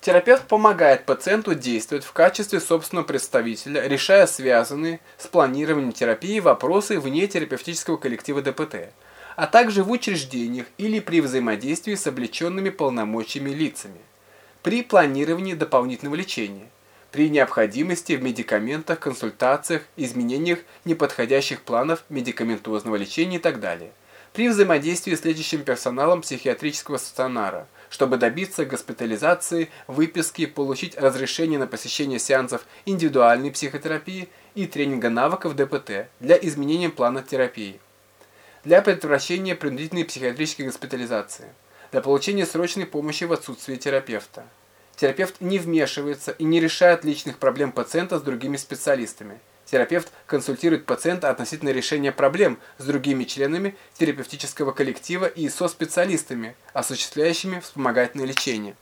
Терапевт помогает пациенту действовать в качестве собственного представителя, решая связанные с планированием терапии вопросы вне терапевтического коллектива ДПТ, а также в учреждениях или при взаимодействии с облеченными полномочиями лицами, при планировании дополнительного лечения, при необходимости в медикаментах, консультациях, изменениях неподходящих планов медикаментозного лечения и так далее, при взаимодействии с лечащим персоналом психиатрического стационара – чтобы добиться госпитализации, выписки, получить разрешение на посещение сеансов индивидуальной психотерапии и тренинга навыков ДПТ для изменения плана терапии, для предотвращения принудительной психиатрической госпитализации, для получения срочной помощи в отсутствии терапевта. Терапевт не вмешивается и не решает личных проблем пациента с другими специалистами – Терапевт консультирует пациента относительно решения проблем с другими членами терапевтического коллектива и со специалистами, осуществляющими вспомогательное лечение.